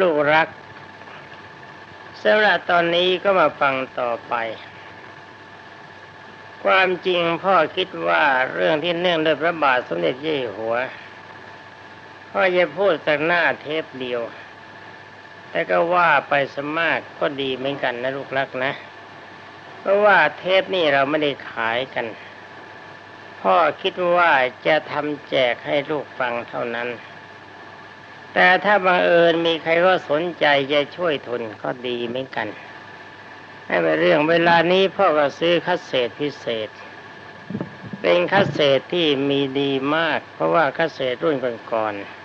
ลูกรักสำหรับตอนนี้ก็มาฟังต่อไป ความจริงพ่อคิดว่าเรื่องที่เนื่องด้วยพระบาทสมเด็จเย่หัว พ่อจะพูดจากหน้าเทปเดียว แต่ก็ว่าไปสมากก็ดีเหมือนกันนะลูกรักนะ เพราะว่าเทปนี่เราไม่ได้ขายกัน พ่อคิดว่าจะทำแจกให้ลูกฟังเท่านั้น แต่ถ้าบังเอิญมีใครก็สนใจจะช่วยทุนก็ดีเหมือนกัน ให้เป็นเรื่องเวลานี้พ่อก็ซื้อคัสเศษพิเศษ เป็นคัสเศษที่มีดีมาก เพราะว่าคัสเศษรุ่นก่อนๆ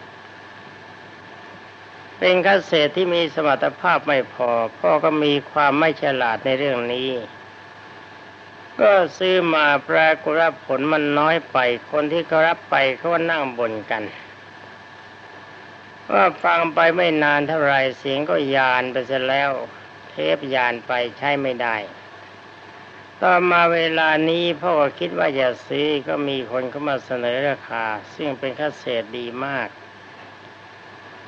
เป็นคัสเศษที่มีสมรรถภาพไม่พอ พ่อก็มีความไม่ฉลาดในเรื่องนี้ ก็ซื้อมาปรากฏผลมันน้อยไป คนที่เขารับไปเขาก็นั่งบ่นกัน ว่าฟังไปไม่นานเท่าไรเสียงก็ยานไปเสียแล้ว เทปยานไปใช้ไม่ได้ ต่อมาเวลานี้พ่อคิดว่าจะซื้อก็มีคนเข้ามาเสนอราคา ซึ่งเป็นคัสเศษดีมาก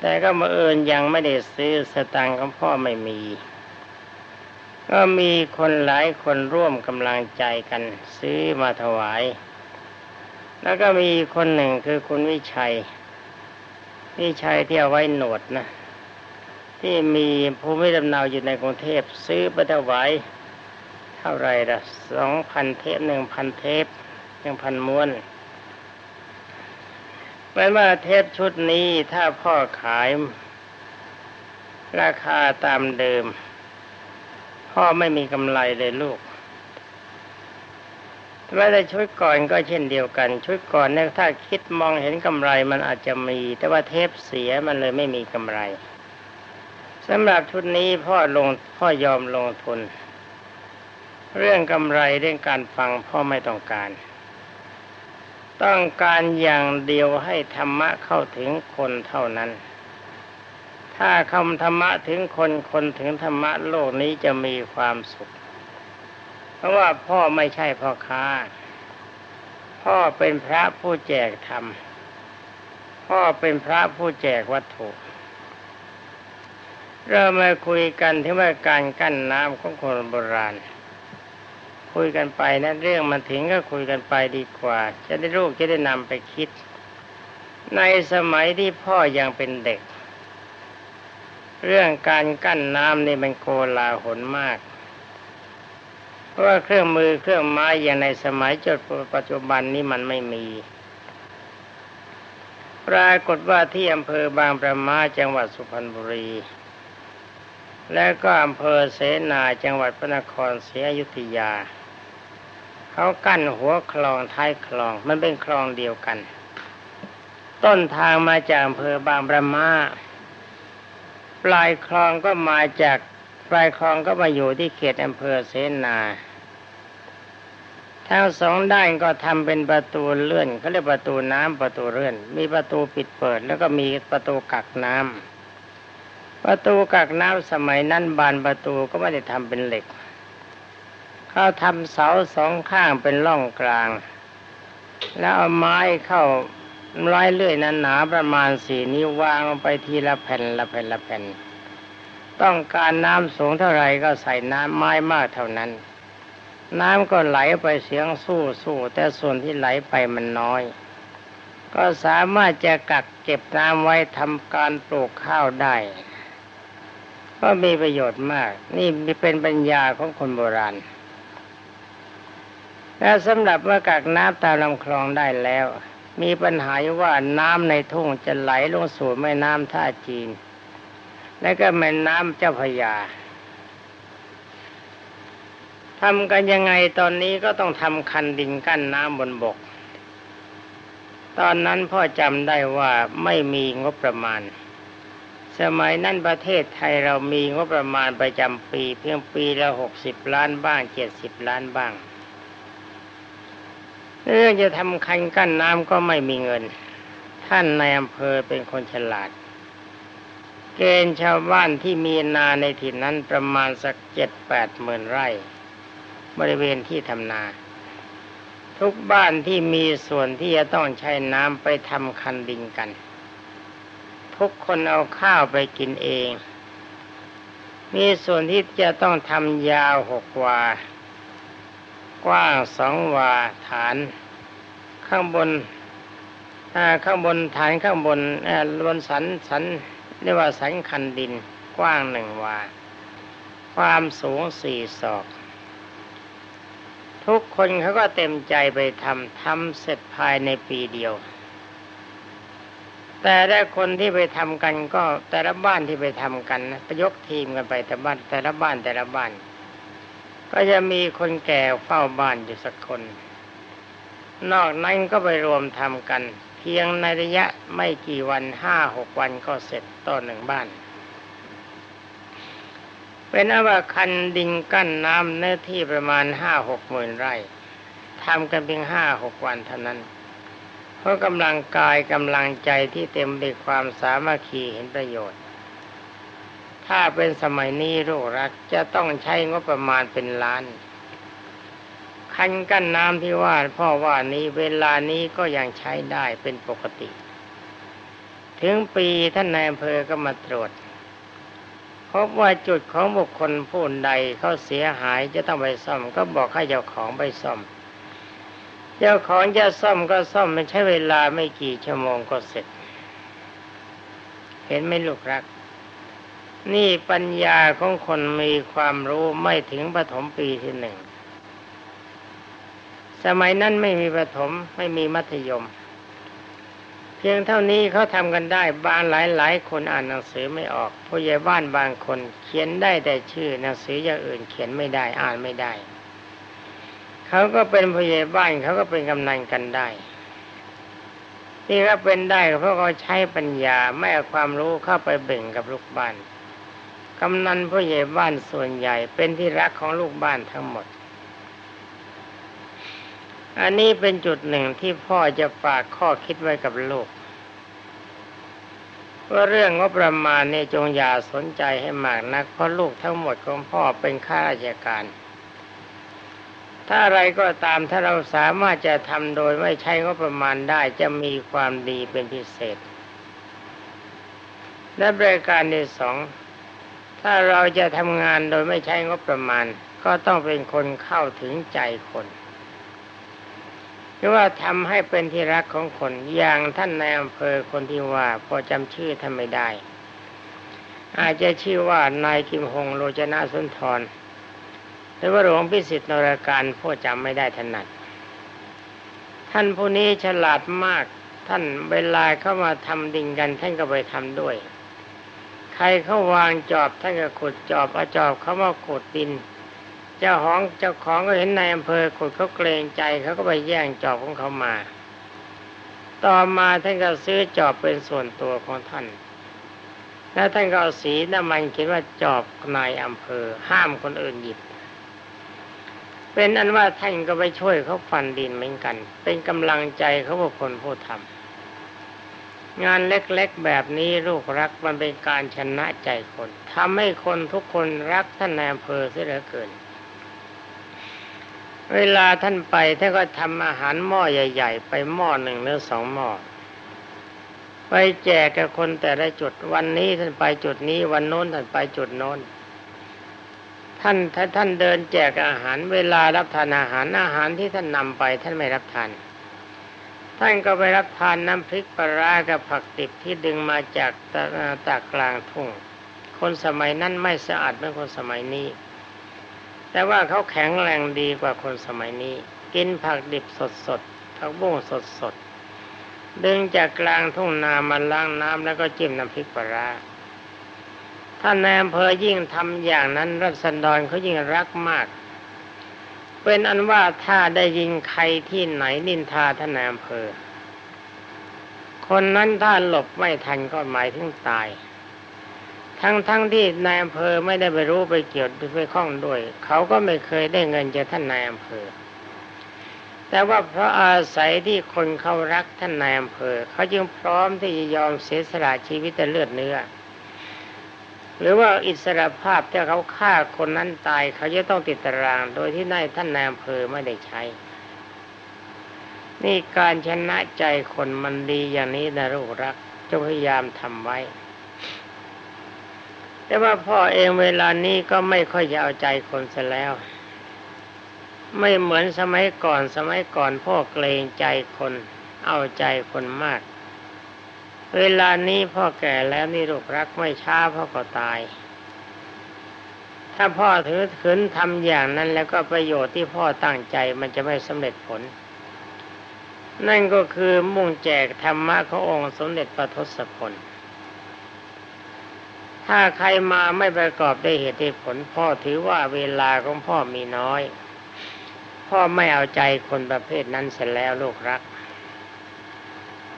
แต่ก็มาเอิญยังไม่ได้ซื้อสตังค์ของพ่อไม่มี ก็มีคนหลายคนร่วมกำลังใจกัน ซื้อมาถวายแล้วก็มีคนหนึ่งคือคุณวิชัย วิชัยที่เอาไว้หนวดนะที่มีภูมิลำเนาอยู่ในกรุงเทพซื้อไปถวายเท่าไรละสองพันเทปหนึ่งพันเทปหนึ่งพันม้วนแปลว่าเทปชุดนี้ถ้าพ่อขาย ราคาตามเดิม พ่อไม่มีกำไรเลยลูก แม้แต่ชุดก่อนก็เช่นเดียวกัน ชุดก่อนเนี่ยถ้าคิดมองเห็นกำไรมันอาจจะมี แต่ว่าเทปเสียมันเลยไม่มีกำไรสำหรับชุดนี้พ่อลงพ่อยอมลงทุน เรื่องกำไรเรื่องการฟังพ่อไม่ต้องการ ต้องการอย่างเดียวให้ธรรมะเข้าถึงคนเท่านั้น ถ้าคำธรรมะถึงคนคนถึงธรรมะโลกนี้จะมีความสุข เพราะว่าพ่อไม่ใช่พ่อค้า พ่อเป็นพระผู้แจกธรรม พ่อเป็นพระผู้แจกวัตถุเรามาคุยกันที่ว่าการกั้นน้ำของคนโบราณ คุยกันไปนะเรื่องมันถึงก็คุยกันไปดีกว่า จะได้รู้จะได้นำไปคิด ในสมัยที่พ่อยังเป็นเด็ก เรื่องการกั้นน้ำนี่มันโกลาหลมาก ว่าเครื่องมือเครื่องไม้อย่างในสมัยจดปัจจุบันนี้มันไม่มี ปรากฏว่าที่อำเภอบางประมาจังหวัดสุพรรณบุรี และก็อำเภอเสนาจังหวัดพระนครศรีอยุธยา เขากั้นหัวคลองท้ายคลองมันเป็นคลองเดียวกัน ต้นทางมาจากอำเภอบางประมาปลายคลองก็มาจากปลายคลองก็มาอยู่ที่เขตอำเภอเสนา ทั้งสองด้านก็ทำเป็นประตูเลื่อนเขาเรียกประตูน้ำประตูเลื่อน มีประตูปิดเปิด แล้วก็มีประตูกักน้ำประตูกักน้ำสมัยนั้นบานประตูก็ไม่ได้ทำเป็นเหล็กเขาทำเสาสองข้างเป็นร่องกลาง แล้วเอาไม้เข้าร้อยเลื่อยนั้นหนาประมาณสี่นิ้ววางลงไปทีละแผ่นละแผ่นละแผ่น ต้องการน้ำสูงเท่าไรก็ใส่น้ำไม้มากเท่านั้น น้ำก็ไหลไปเสียงสู้สู้แต่ส่วนที่ไหลไปมันน้อย ก็สามารถจะกักเก็บน้ำไว้ทำการปลูกข้าวได้ ก็มีประโยชน์มาก นี่เป็นปัญญาของคนโบราณและสำหรับเมื่อกักน้ำตามลำคลองได้แล้ว มีปัญหาว่าน้ำในทุ่งจะไหลลงสู่แม่น้ำท่าจีน และก็แม่น้ำเจ้าพยา ทำกันยังไงตอนนี้ก็ต้องทำคันดินกั้นน้ำบนบก ตอนนั้นพ่อจำได้ว่าไม่มีงบประมาณ สมัยนั้นประเทศไทยเรามีงบประมาณประจำปีเพียงปีละหกสิบล้านบ้างเจ็ดสิบล้านบ้างเรื่องจะทำคันกั้นน้ำก็ไม่มีเงิน ท่านในอำเภอเป็นคนฉลาด เกณฑ์ชาวบ้านที่มีนาในถิ่นนั้นประมาณสักเจ็ดแปดหมื่นไร่ บริเวณที่ทำนา ทุกบ้านที่มีส่วนที่จะต้องใช้น้ำไปทำคันดินกัน ทุกคนเอาข้าวไปกินเอง มีส่วนที่จะต้องทำยาวหกวา กว้างสองวาฐาน ข้างบนข้างบนฐานข้างบนบนสันสันเรียกว่าสันคันดินกว้างหนึ่งวา ความสูงสี่ศอก ทุกคนเขาก็เต็มใจไปทำทำเสร็จภายในปีเดียว แต่ได้คนที่ไปทำกันก็แต่ละบ้านที่ไปทำกันนะยกทีมกันไปแต่บ้านแต่ละบ้านแต่ละบ้าน ก็จะมีคนแก่เฝ้าบ้านอยู่สักคน นอกนั้นก็ไปรวมทำกัน เพียงในระยะไม่กี่วันห้าหกวันก็เสร็จต่อหนึ่งบ้าน เป็นอว่าคันดินกั้นน้ำเนื้อที่ประมาณห้าหกหมื่นไร่ทำกันเพียงห้าหกวันเท่านั้น เพราะกำลังกายกำลังใจที่เต็มด้วยความสามัคคีเห็นประโยชน์ ถ้าเป็นสมัยนี้โรครักจะต้องใช้งบประมาณเป็นล้าน คันกั้นน้ำที่ว่าพ่อว่านี้เวลานี้ก็ยังใช้ได้เป็นปกติ ถึงปีท่านนายอำเภอก็มาตรวจ พบว่าจุดของบุคคลผู้ใดเขาเสียหายจะต้องไปซ่อมก็บอกให้เจ้าของไปซ่อม เจ้าของจะซ่อมก็ซ่อมไมันใช้เวลาไม่กี่ชั่วโมงก็เสร็จ เห็นไหมลูกรัก นี่ปัญญาของคนมีความรู้ไม่ถึงปฐมปีที่หนึ่ง สมัยนั้นไม่มีประถมไม่มีมัธยม เพียงเท่านี้เขาทำกันได้บางหลายหลายคนอ่านหนังสือไม่ออกผู้ใหญ่บ้านบางคนเขียนได้แต่ชื่อหนังสืออย่างอื่นเขียนไม่ได้อ่านไม่ได้เขาก็เป็นผู้ใหญ่บ้านเขาก็เป็นกำนันกันได้ที่เขาเป็นได้เพราะเขาใช้ปัญญาไม่เอาความรู้เข้าไปเบ่งกับลูกบ้านกำนันผู้ใหญ่บ้านส่วนใหญ่เป็นที่รักของลูกบ้านทั้งหมด อันนี้เป็นจุดหนึ่งที่พ่อจะฝากข้อคิดไว้กับลูกว่าเรื่องงบประมาณนี่จงอย่าสนใจให้มากนัก เพราะลูกทั้งหมดของพ่อเป็นข้าราชการ ถ้าอะไรก็ตามถ้าเราสามารถจะทำโดยไม่ใช้งบประมาณได้จะมีความดีเป็นพิเศษ และบริการที่สองถ้าเราจะทำงานโดยไม่ใช้งบประมาณ ก็ต้องเป็นคนเข้าถึงใจคน หรือว่าทำให้เป็นที่รักของคนอย่างท่านในอำเภอคนที่ว่าพอจำชื่อท่านไม่ได้ อาจจะชื่อว่านายกิมฮงโลจนาสุนทรหรือว่าหลวงพิสิทธิ์นรการพ่อจำไม่ได้ถนัด ท่านผู้นี้ฉลาดมากท่านเวลาเข้ามาทำดิ่งกันท่านก็ไปทำด้วย ใครเขาวางจอบท่านก็ขุดจอบเอาจอบเขามาขุดดิน เจ้าของเจ้าของก็เห็นในอำเภอขุดเขาเกรงใจเขาก็ไปแย่งจอบของเขามา ต่อมาท่านก็ซื้อจอบเป็นส่วนตัวของท่าน แล้วท่านก็เอาสีน้ำมันเขียนว่าจอบนายอำเภอ ห้ามคนอื่นหยิบ เป็นอันว่าท่านก็ไปช่วยเขาฟันดินเหมือนกัน เป็นกำลังใจเขาบุคคลผู้ทำงานเล็กๆแบบนี้ลูกรักมันเป็นการชนะใจคนทำให้คนทุกคนรักท่านนายอำเภอเสียเหลือเกิน เวลาท่านไปท่านก็ทำอาหารหม้อใหญ่ ๆ ไปหม้อหนึ่งหรือสองหม้อไปแจกกับคนแต่ละจุดวันนี้ท่านไปจุดนี้วันโน้นท่านไปจุดโน้น ท่านถ้าท่านเดินแจกอาหารเวลารับทานอาหารอาหารที่ท่านนำไปท่านไม่รับทาน ท่านก็ไปรับทานน้ำพริกปลากับผักติบที่ดึงมาจากตากกลางทุ่ง คนสมัยนั้นไม่สะอาดเหมือนคนสมัยนี้ แต่ว่าเขาแข็งแรงดีกว่าคนสมัยนี้ กินผักดิบสดสดผักบุ้งสดสดดึงจากกลางทุ่งนามาล้างน้ำแล้วก็จิ้มน้ำพริกปลาท่านนายอำเภอยิ่งทำอย่างนั้นรัศดรเขายิ่งรักมาก เป็นอันว่าถ้าได้ยิงใครที่ไหนนินทาท่านนายอำเภอ คนนั้นถ้าหลบไม่ทันก็หมายถึงตาย ทั้งๆทที่นายอำเภอไม่ได้ไปรู้ไปเกี่ยวไปข้องด้วย เขาก็ไม่เคยได้เงินจากท่านนายอำเภอ แต่ว่าเพราะอาศัยที่คนเขารักท่านนายอำเภอ เขาจึงพร้อมที่จะยอมเสียสละชีวิตแต่เลือดเนื้อ หรือว่าอิสรภาพที่เขาฆ่าคนนั้นตาย เขาจะต้องติดตาราง โดยที่นายท่านนายอำเภอไม่ได้ใช้ นี่การชนะใจคนมันดีอย่างนี้นะลูกรักจะพยายามทำไว้ แต่ว่าพ่อเองเวลานี้ก็ไม่ค่อยจะเอาใจคนซะแล้ว ไม่เหมือนสมัยก่อนสมัยก่อนพ่อเกรงใจคน เอาใจคนมาก เวลานี้พ่อแก่แล้วนี่ลูกรักไม่ช้าพ่อก็ตาย ถ้าพ่อถือขืนทำอย่างนั้นแล้วก็ประโยชน์ที่พ่อตั้งใจมันจะไม่สำเร็จผล นั่นก็คือมุ่งแจกธรรมะขององค์สมเด็จพระทศพล ถ้าใครมาไม่ประกอบด้วยเหตุผล พ่อถือว่าเวลาของพ่อมีน้อย พ่อไม่เอาใจคนประเภทนั้นเสร็จแล้วลูกรัก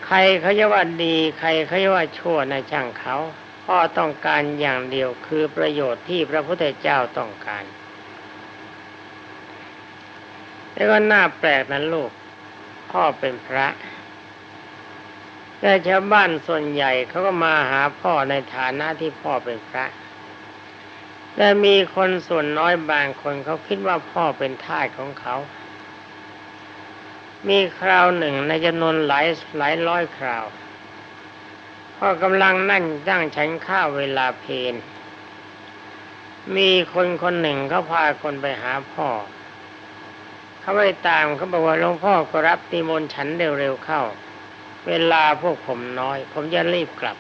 ใครเขาจะว่าดี ใครเขาจะว่าชั่วในช่างเขา พ่อต้องการอย่างเดียวคือประโยชน์ที่พระพุทธเจ้าต้องการแล้วก็น่าแปลกนั้นลูก พ่อเป็นพระ แต่ชาวบ้านส่วนใหญ่เขาก็มาหาพ่อในฐานะที่พ่อเป็นพระ แต่มีคนส่วนน้อยบางคนเขาคิดว่าพ่อเป็นทาสของเขา มีคราวหนึ่งในจำนวนหลายหลายร้อยคราว พ่อกำลังนั่งตั้งฉันข้าวเวลาเพนมีคนคนหนึ่งเขาพาคนไปหาพ่อ เขาไปตามเขาบอกว่าหลวงพ่อก็รับตีมนฉันเร็วๆเข้า เวลาพวกผมน้อย ผมจะรีบกลับ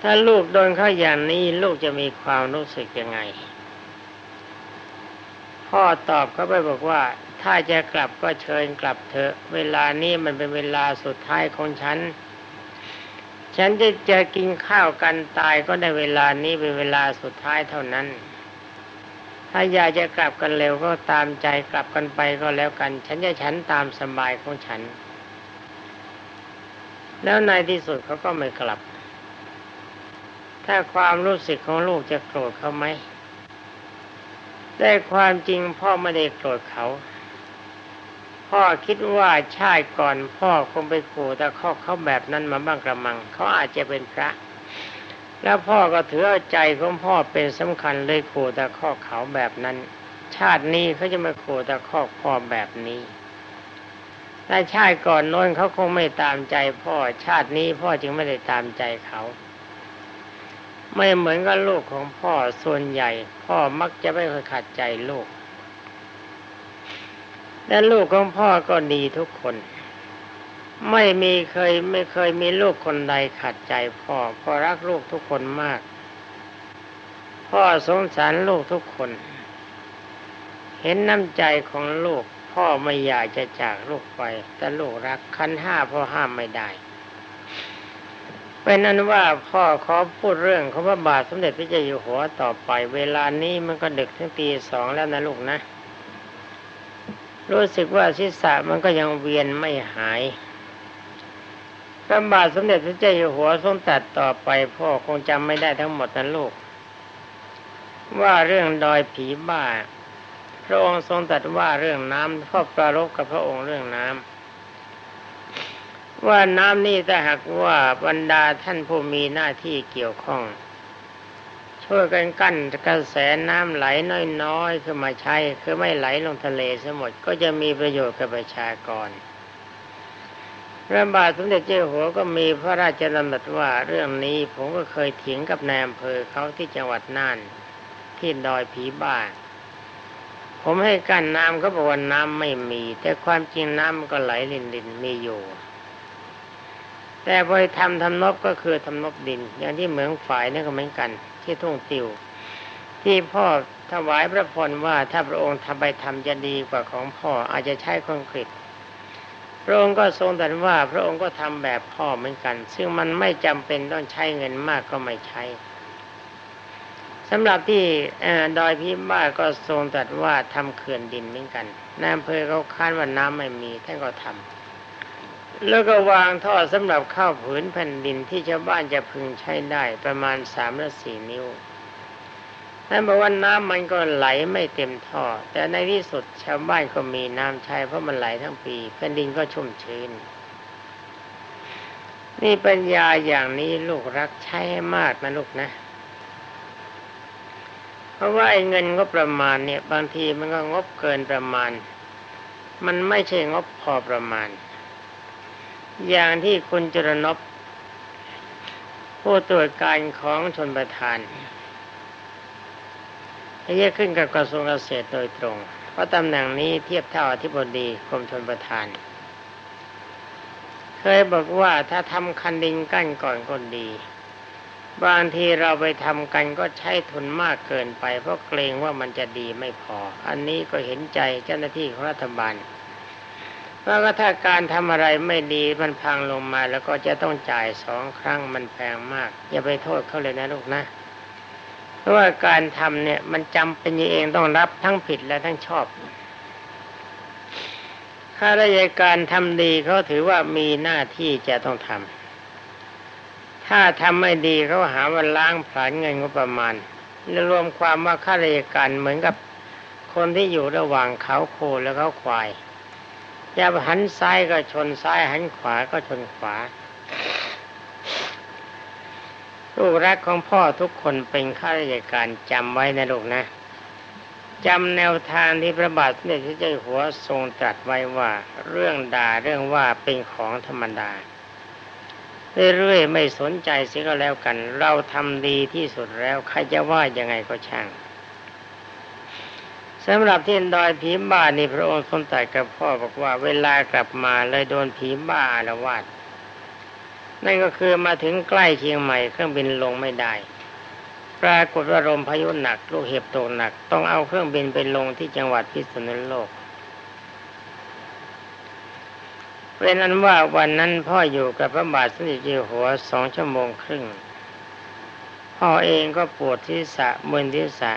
ถ้าลูกโดนเข้าอย่างนี้ลูกจะมีความรู้สึกยังไง พ่อตอบเขาไปบอกว่า ถ้าจะกลับก็เชิญกลับเถอะ เวลานี้มันเป็นเวลาสุดท้ายของฉัน ฉันจะจะกินข้าวกันตายก็ในเวลานี้เป็นเวลาสุดท้ายเท่านั้น ถ้าอยากจะกลับกันเร็วก็ตามใจกลับกันไปก็แล้วกัน ฉันจะฉันตามสบายของฉัน แล้วในที่สุดเขาก็ไม่กลับ ถ้าความรู้สึกของลูกจะโกรธเขาไหมแต่ความจริงพ่อไม่ได้โกรธเขา พ่อคิดว่าชาติก่อนพ่อคงไปขู่ตะคอกเขาแบบนั้นมาบ้างกระมัง เขาอาจจะเป็นพระ แล้วพ่อก็ถือเอาใจของพ่อเป็นสำคัญเลยขู่ตะคอกเขาแบบนั้น ชาตินี้เขาจะมาขู่ตะคอกพ่อแบบนี้แต่ชาติก่อนโน้นเขาคงไม่ตามใจพ่อชาตินี้พ่อจึงไม่ได้ตามใจเขา ไม่เหมือนกับลูกของพ่อส่วนใหญ่ พ่อมักจะไม่เคยขัดใจลูกและลูกของพ่อก็ดีทุกคน ไม่มีเคยไม่เคยมีลูกคนใดขัดใจพ่อพ่อรักลูกทุกคนมาก พ่อสงสารลูกทุกคน เห็นน้ำใจของลูก พ่อไม่อยากจะจากลูกไป แต่ลูกรักคันห้าพ่อห้ามไม่ได้เป็นนั้นว่าพ่อขอพูดเรื่องของพระบาทสมเด็จพระเจ้าอยู่หัวต่อไป เวลานี้มันก็ดึกทั้งตีสองแล้วนะลูกนะ รู้สึกว่าศีรษะมันก็ยังเวียนไม่หาย พระบาทสมเด็จพระเจ้าอยู่หัวทรงตัดต่อไปพ่อคงจำไม่ได้ทั้งหมดนะลูก ว่าเรื่องดอยผีบ้า พระองค์ทรงตัดว่าเรื่องน้ำพ่อประรบกับพระองค์เรื่องน้ำว่าน้ำนี่ถ้าหากว่าบรรดาท่านผู้มีหน้าที่เกี่ยวข้อง ช่วยกันกั้นกระแสน้ำไหลน้อยๆขึ้นมาใช้คือไม่ไหลลงทะเลสมดก็จะมีประโยชน์กับประชากร พระบาทสมเด็จเจ้าหัวก็มีพระราชดำรัสว่าเรื่องนี้ผมก็เคยเถียงกับนายอำเภอเขาที่จังหวัดน่าน ที่ดอยผีบ้าผมให้กั้นน้ำเขาบอกว่าน้ำไม่มี แต่ความจริงน้ำก็ไหลลินลินมีอยู่ แต่พอทำทำนบก็คือทำนบดิน อย่างที่เหมืองฝ่ายนี่ก็เหมือนกัน ที่ทุ่งติว ที่พ่อถวายพระพรว่าถ้าพระองค์ทำไปทำจะดีกว่าของพ่ออาจจะใช้คอนกรีต พระองค์ก็ทรงตรัสว่าพระองค์ก็ทำแบบพ่อเหมือนกัน ซึ่งมันไม่จำเป็นต้องใช้เงินมากก็ไม่ใช้สำหรับที่ดอยพิบ้าก็ทรงตรัสว่าทำเขื่อนดินเหมือนกันนายอำเภอเขาคานว่าน้ำไม่มีท่านก็ทำแล้วก็วางท่อสำหรับข้าวผืนแผ่นดินที่ชาวบ้านจะพึงใช้ได้ประมาณสามหรือสี่นิ้ว ท่านบอกว่าน้ำมันก็ไหลไม่เต็มท่อ แต่ในที่สุดชาวบ้านก็มีน้ำใช้เพราะมันไหลทั้งปีแผ่นดินก็ชุ่มชื้น นี่ปัญญาอย่างนี้ลูกรักใช้ให้มากนะลูกนะ เพราะว่าไอ้เงินก็ประมาณเนี่ย บางทีมันก็งบเกินประมาณ มันไม่ใช่งบพอประมาณ อย่างที่คุณจรนบผู้ตรวจการของชนประทาน จะขึ้นกับกระทรวงเกษตรโดยตรง เพราะตำแหน่งนี้เทียบเท่าอธิบดีกรมชนประทาน เคยบอกว่าถ้าทำคันดินกั้นก่อนก็ดี บางทีเราไปทำกันก็ใช้ทุนมากเกินไป เพราะเกรงว่ามันจะดีไม่พอ อันนี้ก็เห็นใจเจ้าหน้าที่ของรัฐบาลเพราะว่าถ้าการทำอะไรไม่ดีมันพังลงมาแล้วก็จะต้องจ่ายสองครั้งมันแพงมาก อย่าไปโทษเขาเลยนะลูกนะ เพราะว่าการทำเนี่ย มันจำเป็นเองต้องรับทั้งผิดและทั้งชอบข้าราชการทำดีเขาถือว่ามีหน้าที่จะต้องทำถ้าทำไม่ดีเขาหาว่าล้างผลาญเงินงบประมาณรวมความว่าข้าราชการเหมือนกับคนที่อยู่ระหว่างเขาโคและเขาควายจะหันซ้ายก็ชนซ้ายหันขวาก็ชนขวา ลูกรักของพ่อทุกคนเป็นข้าราชการจำไว้นะลูกนะจำแนวทางที่พระบาทสมเด็จพระเจ้าหัวทรงตรัสไว้ว่า เรื่องด่าเรื่องว่าเป็นของธรรมดา เรื่อยๆไม่สนใจเสียก็แล้วกัน เราทำดีที่สุดแล้วใครจะว่ายังไงก็ช่างสำหรับที่ดอยผีบ้านี่พระองค์ทรงตรัสกับพ่อบอกว่าเวลากลับมาเลยโดนผีบ้าอารวาส นั่นก็คือมาถึงใกล้เชียงใหม่เครื่องบินลงไม่ได้ ปรากฏว่าลมพายุหนักลูกเห็บตกหนัก ต้องเอาเครื่องบินไปลงที่จังหวัดพิษณุโลกเป็นนั้นว่าวันนั้นพ่ออยู่กับพระบาทสมเด็จเจ้าหัวสองชั่วโมงครึ่ง พ่อเองก็ปวดที่สะมึนที่สะ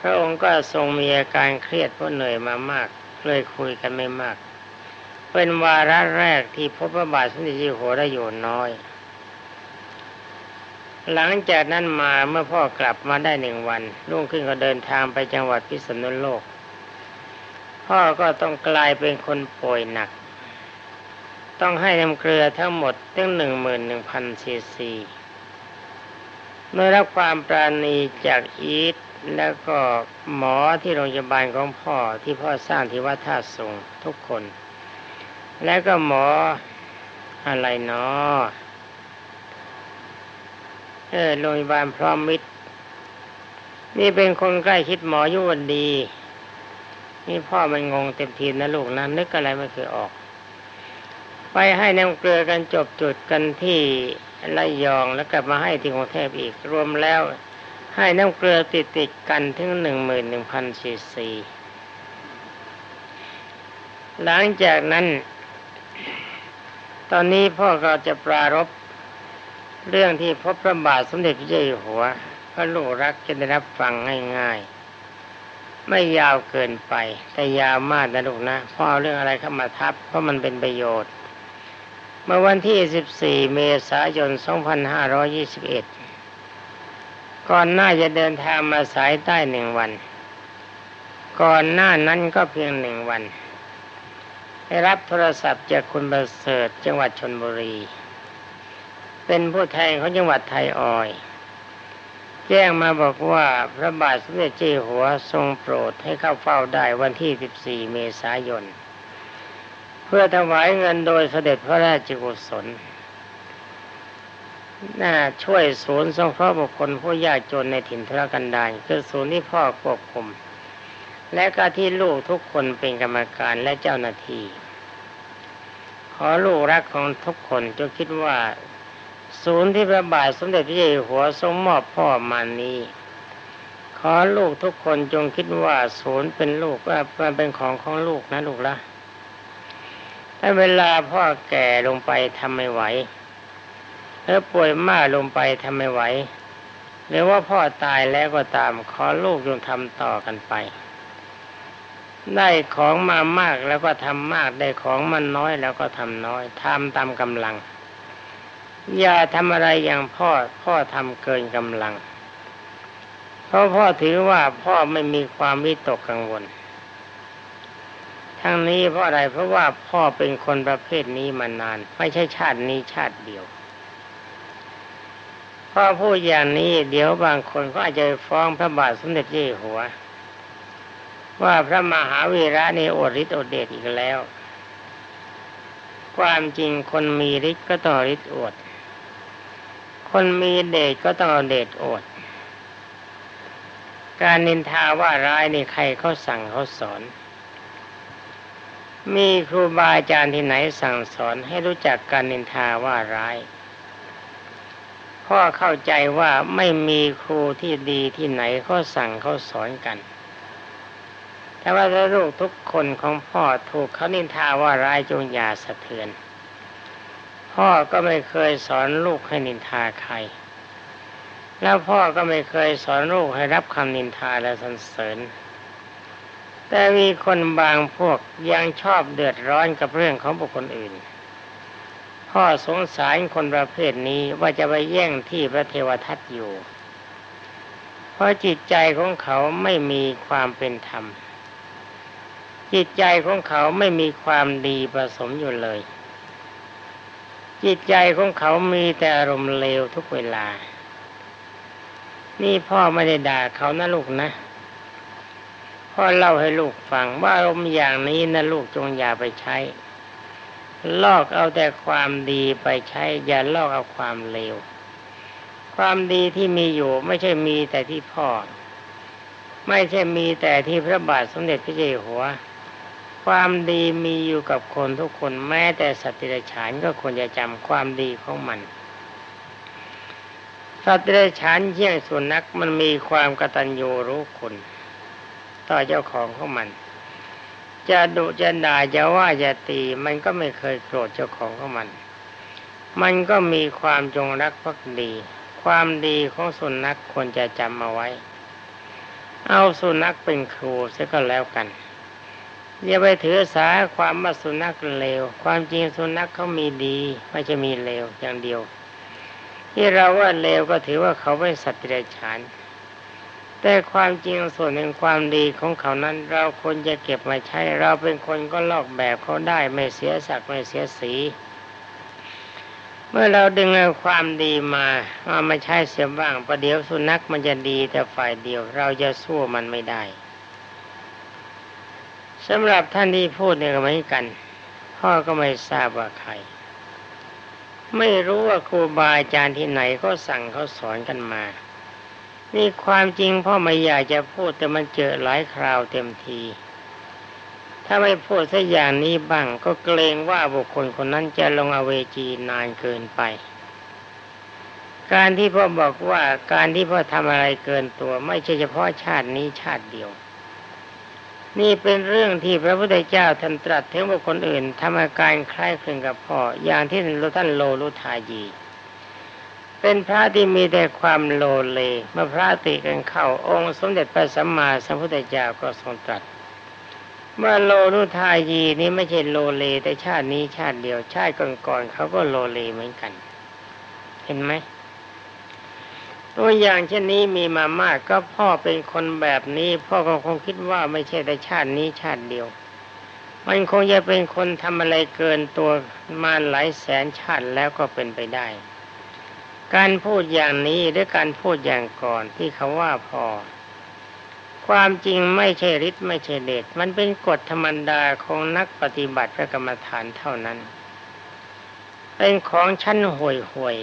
พระองค์ก็ทรงมีอาการเครียดเพราะเหนื่อยมามาก เลยคุยกันไม่มาก เป็นวาระแรกที่พบพระบาทสมเด็จเจ้าหัวได้อยู่น้อย หลังจากนั้นมาเมื่อพ่อกลับมาได้หนึ่งวันรุ่งขึ้นก็เดินทางไปจังหวัดพิษณุโลก พ่อก็ต้องกลายเป็นคนป่วยหนัก ต้องให้น้ำเกลือทั้งหมดตั้งหนึ่งหมื่นหนึ่งพันซีซีเมื่อรับความปราณีจากอีทแล้วก็หมอที่โรงพยาบาลของพ่อที่พ่อสร้างที่วัดท่าสงทุกคน แล้วก็หมออะไรเนาะเออโรงพยาบาลพร้อมมิตร นี่เป็นคนใกล้คิดหมอยุวันดี นี่พ่อมันงงเต็มทีนะลูกนะนึกอะไรไม่เคยออก ไปให้น้ำเกลือกันจบจุดกันที่ระยองแล้วกลับมาให้ที่กรุงเทพอีกรวมแล้ว ให้น้ำเกลือติดติดกันถึงหนึ่งหมื่นหนึ่งพันซีซีหลังจากนั้น ตอนนี้พ่อก็จะปรารบเรื่องที่พบพระบาทสมเด็จพระเจ้าอยู่หัว พระลูกรักจะได้รับฟังง่ายๆ ไม่ยาวเกินไป แต่ยาวมากนะลูกนะพ่อเอาเรื่องอะไรเข้ามาทับ เพราะมันเป็นประโยชน์ เมื่อวันที่ 14 เมษายน 2521 ก่อนหน้าจะเดินทางมาสายใต้หนึ่งวัน ก่อนหน้านั้นก็เพียงหนึ่งวัน ได้รับโทรศัพท์จากคุณประเสริฐจังหวัดชนบุรี เป็นผู้แทนของจังหวัดไทยออย แจ้งมาบอกว่าพระบาทสมเด็จเจ้าหัวทรงโปรดให้เข้าเฝ้าได้วันที่ 14 เมษายน เพื่อถวายเงินโดยเสด็จพระราชกุศลน่าช่วยศูนย์สงเคราะห์บุคคลผู้ยากจนในถิ่นทุรกันดารคือศูนย์ที่พ่อควบคุม และก็ที่ลูกทุกคนเป็นกรรมการและเจ้าหน้าที่ ขอลูกรักของทุกคนจงคิดว่า ศูนย์ที่พระบาทสมเด็จพระเจ้าอยู่หัวทรงมอบพ่อมานี้ ขอลูกทุกคนจงคิดว่าศูนย์เป็นลูกว่ามันเป็นของของลูกนะลูกละถ้าเวลาพ่อแก่ลงไปทำไม่ไหวแล้วป่วยมากลงไปทำไม่ไหวหรือว่าพ่อตายแล้วก็ตามขอลูกจงทำต่อกันไป ได้ของมามากแล้วก็ทำมาก ได้ของมันน้อยแล้วก็ทำน้อยทำตามกำลัง อย่าทำอะไรอย่างพ่อพ่อทำเกินกำลัง เพราะพ่อถือว่าพ่อไม่มีความวิตกกังวล ทั้งนี้เพราะอะไรเพราะว่าพ่อเป็นคนประเภทนี้มานาน ไม่ใช่ชาตินี้ชาติเดียวพ่อพูดอย่างนี้เดี๋ยวบางคนก็อาจจะฟ้องพระบาทสมเด็จเจ้าหัว ว่าพระมหาวีระนี่อดฤทธิ์อดเดชอีกแล้ว ความจริงคนมีฤทธิ์ก็ต้องฤทธิ์อด คนมีเดชก็ต้องเอาเดชอด การนินทาว่าร้ายนี่ใครเขาสั่งเขาสอน มีครูบาอาจารย์ที่ไหนสั่งสอนให้รู้จักการนินทาว่าร้ายพ่อเข้าใจว่าไม่มีครูที่ดีที่ไหนเขาสั่งเขาสอนกัน แต่ว่าลูกทุกคนของพ่อถูกเขานินทาว่าร้ายจงอย่าสะเทือน พ่อก็ไม่เคยสอนลูกให้นินทาใคร แล้วพ่อก็ไม่เคยสอนลูกให้รับคำนินทาและสรรเสริญ แต่มีคนบางพวกยังชอบเดือดร้อนกับเรื่องของบุคคลอื่น พ่อสงสารคนประเภทนี้ว่าจะไปแย่งที่พระเทวทัตอยู่ เพราะจิตใจของเขาไม่มีความเป็นธรรม จิตใจของเขาไม่มีความดีผสมอยู่เลย จิตใจของเขามีแต่อารมณ์เลวทุกเวลา นี่พ่อไม่ได้ด่าเขานะลูกนะ พ่อเล่าให้ลูกฟังว่าอารมณ์อย่างนี้นะลูกจงอย่าไปใช้ ลอกเอาแต่ความดีไปใช้ อย่าลอกเอาความเลว ความดีที่มีอยู่ไม่ใช่มีแต่ที่พ่อไม่ใช่มีแต่ที่พระบาทสมเด็จพระเจ้าอยู่หัว ความดีมีอยู่กับคนทุกคนแม้แต่สัตว์เดรัจฉานก็ควรจะจำความดีของมัน สัตว์เดรัจฉานเยี่ยงสุนัขมันมีความกตัญญูรู้คุณต่อเจ้าของของมัน จะดุจะด่าจะว่าจะตีมันก็ไม่เคยโกรธเจ้าของของมัน มันก็มีความจงรักภักดี ความดีของสุนัขควรจะจำมาไว้ เอาสุนัขเป็นครูเสียก็แล้วกัน อย่าไปถือสาความว่าสุนัขเลว ความจริงสุนัขเขามีดีไม่ใช่มีเลวอย่างเดียว ที่เราว่าเลวก็ถือว่าเขาเป็นสัตว์เดรัจฉาน แต่ความจริงส่วนหนึ่งความดีของเขานั้น เราควรจะเก็บมาใช้ เราเป็นคนก็ลอกแบบเขาได้ไม่เสียศักไม่เสียสีเมื่อเราดึงเอาความดีมาเอามาใช้เสียบ้างประเดี๋ยวสุนัขมันจะดีแต่ฝ่ายเดียว เราจะสู้มันไม่ได้ สำหรับท่านที่พูดเนี่ยก็เหมือนกัน พ่อก็ไม่ทราบว่าใคร ไม่รู้ว่าครูบาอาจารย์ที่ไหนเขาสั่งเขาสอนกันมา นี่ความจริงพ่อไม่อยากจะพูดแต่มันเจอหลายคราวเต็มที ถ้าไม่พูดสักอย่างนี้บ้างก็เกรงว่าบุคคลคนนั้นจะลงอเวจีนานเกินไป การที่พ่อบอกว่าการที่พ่อทำอะไรเกินตัว ไม่ใช่เฉพาะชาตินี้ชาติเดียว นี่เป็นเรื่องที่พระพุทธเจ้าท่านตรัสถึงบุคคลอื่นทำอาการคล้ายคลึงกับพ่อ อย่างที่ท่านโลลุทายี เป็นพระที่มีแต่ความโลเลเมื่อพระติกันเข้าองค์สมเด็จพระสัมมาสัมพุทธเจ้าก็ทรงตรัสเมื่อโลลุทายีนี้ไม่ใช่โลเลแต่ชาตินี้ชาติเดียวชาติก่อนๆเขาก็โลเลเหมือนกัน เห็นไหม ตัวอย่างเช่นนี้มีมามากก็พ่อเป็นคนแบบนี้ พ่อก็คงคิดว่าไม่ใช่แต่ชาตินี้ชาติเดียว มันคงจะเป็นคนทำอะไรเกินตัวมาหลายแสนชาติแล้วก็เป็นไปได้ การพูดอย่างนี้หรือการพูดอย่างก่อนที่เขาว่าพอ ความจริงไม่ใช่ฤทธิ์ไม่ใช่เดชมันเป็นกฎธรรมดาของนักปฏิบัติพระกรรมฐานเท่านั้น เป็นของชั้นห่วยห่วย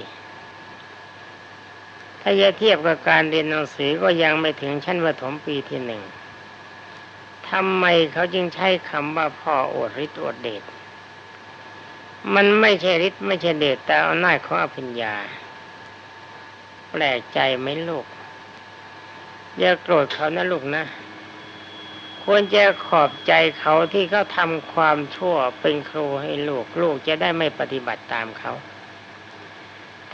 ถ้าจะเทียบกับการเรียนหนังสือก็ยังไม่ถึงชั้นประถมปีที่หนึ่งทำไมเขาจึงใช้คำว่าพ่ออดฤทธิ์อดเดชมันไม่ใช่ฤทธิ์ไม่ใช่เดชแต่อำนาจของอภิญญา แปลกใจไหมลูก อย่าโกรธเขานะลูกนะ ควรจะขอบใจเขาที่เขาทำความชั่วเป็นครูให้ลูก ลูกจะได้ไม่ปฏิบัติตามเขา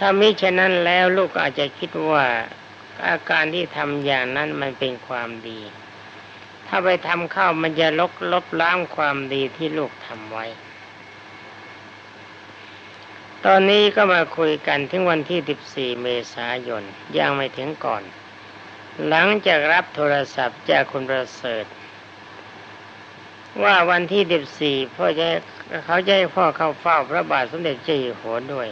ถ้ามิฉะนั้นแล้วลูกอาจจะคิดว่าอาการที่ทำอย่างนั้นมันเป็นความดี ถ้าไปทำเข้ามันจะลบลบล้างความดีที่ลูกทำไว้ ตอนนี้ก็มาคุยกันถึงวันที่ 14 เมษายนยังไม่ถึงก่อน หลังจากรับโทรศัพท์จากคุณประเสริฐ ว่าวันที่ 14พ่อจะเขาจะให้พ่อเข้าเฝ้าพระบาทสมเด็จเจ้าอยู่หัวด้วย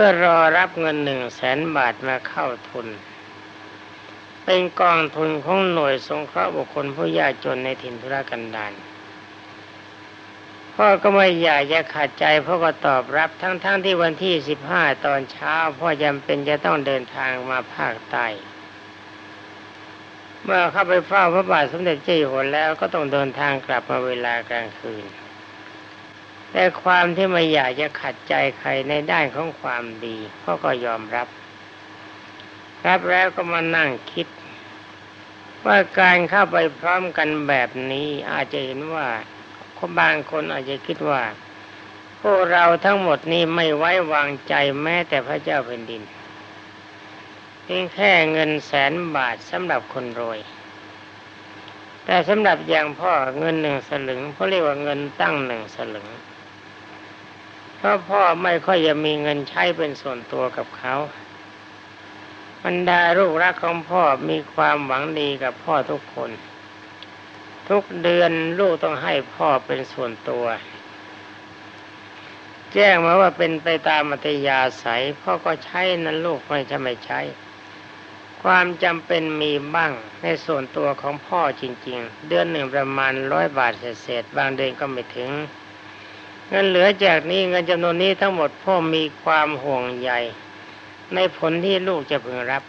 พื่อรอรับเงินหนึ่งแสนบาทมาเข้าทุน เป็นกองทุนของหน่วยสงเคราะห์บุคคลผู้ยากจนในถิ่นธุรกันดารพพ่อก็ไม่อยากจะขัดใจพ่อก็ตอบรับทั้งๆทที่วันที่สิบห้าตอนเช้า พ่อจำเป็นจะต้องเดินทางมาภาคใต้เมื่อเข้าไปเฝ้าพระบาทสมเด็จเจ้าอยู่หัวแล้วก็ต้องเดินทางกลับมาเวลากลางคืน แต่ความที่ไม่อยากจะขัดใจใครในด้านของความดีพ่อก็ยอมรับ รับแล้วก็มานั่งคิด ว่าการเข้าไปพร้อมกันแบบนี้อาจจะเห็นว่าคนบางคนอาจจะคิดว่า พวกเราทั้งหมดนี้ไม่ไว้วางใจแม้แต่พระเจ้าแผ่นดินเพียงแค่เงินแสนบาทสำหรับคนรวย แต่สำหรับอย่างพ่อเงินหนึ่งสลึงเขาเรียกว่าเงินตั้งหนึ่งสลึง เพราะพ่อไม่ค่อยจะมีเงินใช้เป็นส่วนตัวกับเขาบรรดาลูกรักของพ่อมีความหวังดีกับพ่อทุกคน ทุกเดือนลูกต้องให้พ่อเป็นส่วนตัว แจ้งมาว่าเป็นไปตามมัตยาศัยพ่อก็ใช้นั้นลูกไม่ใช่ไม่ใช้ ความจำเป็นมีบ้างในส่วนตัวของพ่อจริง ๆ เดือนหนึ่งประมาณร้อยบาทเศษๆบางเดือนก็ไม่ถึง เงินเหลือจากนี้เงินจำนวนนี้ทั้งหมดพ่อมีความห่วงใยในผลที่ลูกจะพึงรับ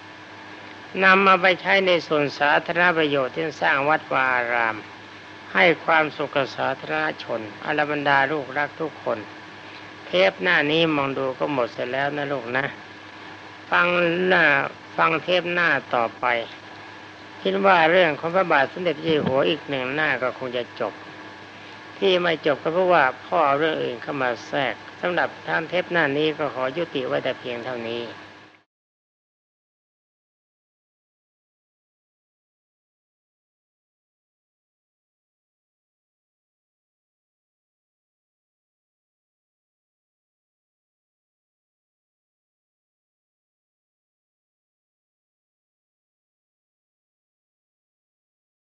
นำมาไปใช้ในส่วนสาธารณประโยชน์ที่สร้างวัดวาอาราม ให้ความสุขสาธารณชนอรบรรดาลูกรักทุกคน เทปหน้านี้มองดูก็หมดเสร็จแล้วนะลูกนะ ฟังหน้าฟังเทปหน้าต่อไป คิดว่าเรื่องของพระบาทสมเด็จพระเจ้าอยู่หัวอีกหนึ่งหน้าก็คงจะจบ ที่ไม่จบก็เพราะว่าพ่อเอาเรื่องอื่นเข้ามาแทรกสำหรับท่านเทปหน้านี้ก็ขอยุติไว้แต่เพียงเท่านี้